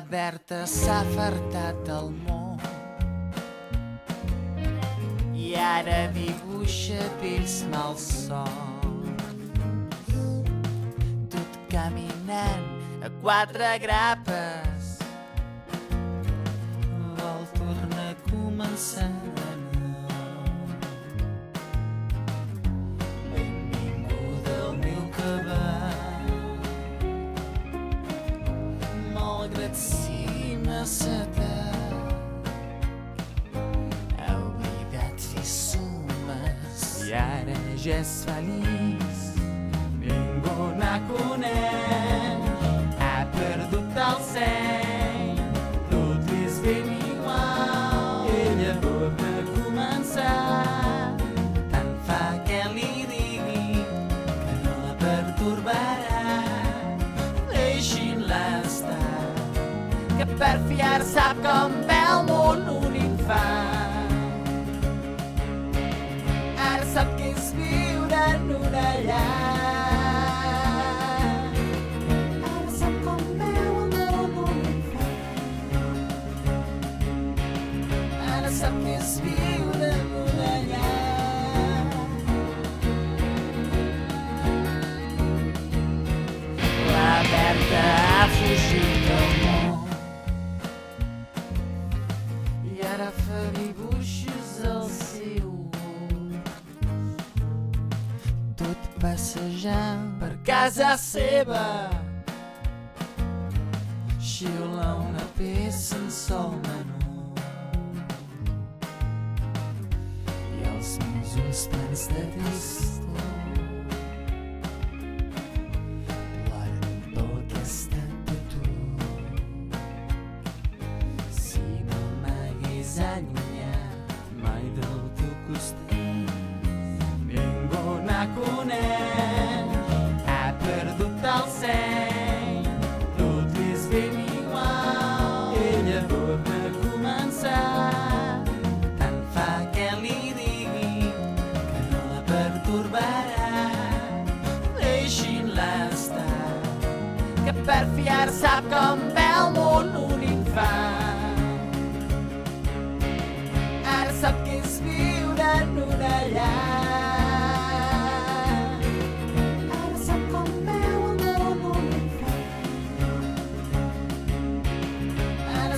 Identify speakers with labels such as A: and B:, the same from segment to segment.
A: Berta s'ha fartat del món. I ara dibuixa pells malsons. Tot caminant a quatre grapes. Vol tornar a començar agradeci, mas até obrigado, fiz sumas e aranjas falidas. Per fiar sap com ve el món un infant. Ara sap què és viure en una llar. Ara sap com veu el món un infant. Ara sap què és viure en una llar. Ha fugit del món i ara fa dibuixos al seu gust. Tot passejant per casa seva. Xiula una peça en sol menú. I els meus plens de tristor ningú n'ha coneix ha perdut el seny tot li és ben igual ella torna a començar tant fa que que la que per fiar sap com ve el món un infant. Ara sap què és viure en una llar.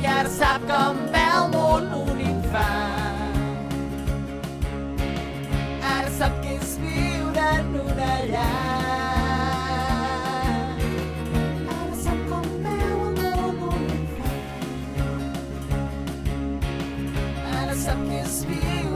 A: i sap que em ve al món un infant. Ara sap que és viure en una llar. Sap com un infant. Ara sap que és viure